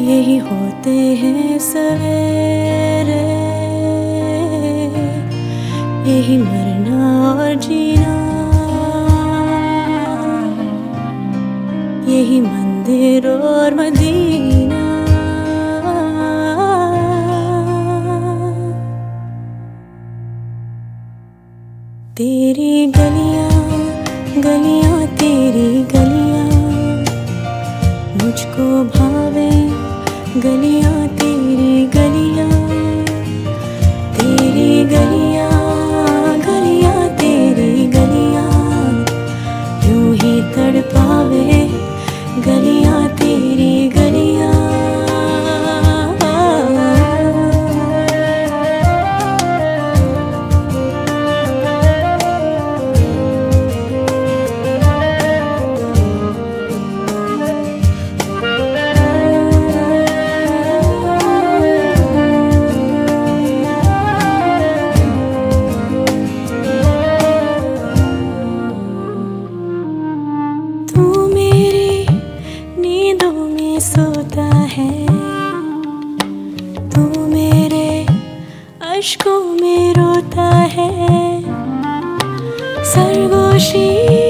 यही होते हैं सवेरे। यही मरना और जीना। यही मंदिर और मदीना। तेरी गलियाँ गलियाँ, तेरी गलियाँ। मुझको भावे गलियाँ तेरी गलियाँ तेरी गलियाँ गलियाँ तेरी गलियाँ यूँ ही तड़पावे सोता है। तू मेरे अश्कों में रोता है। सरगोशी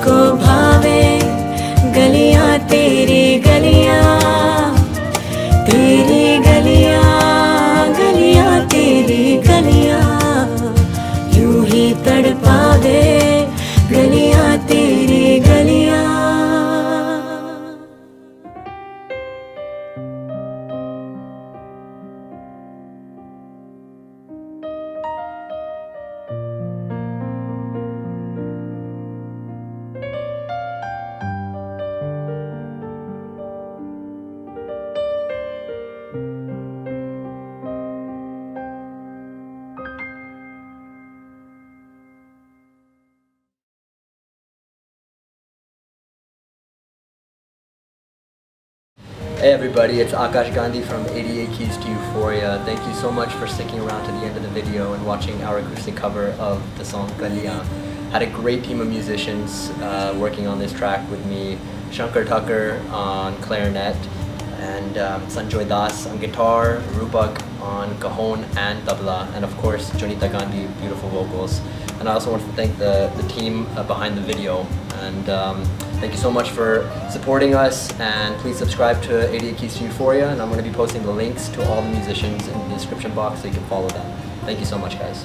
मुझको Hey everybody, it's Akash Gandhi from 88 Keys to Euphoria. Thank you so much for sticking around to the end of the video and watching our acoustic cover of the song Galiyan. Had a great team of musicians uh, working on this track with me. Shankar Tucker on clarinet and um, Sanjoy Das on guitar, Rupak on cajon and tabla, and of course Jonita Gandhi, beautiful vocals. And I also want to thank the, the team uh, behind the video. And um, thank you so much for supporting us. And please subscribe to 88 Keys to Euphoria. And I'm going to be posting the links to all the musicians in the description box so you can follow them. Thank you so much, guys.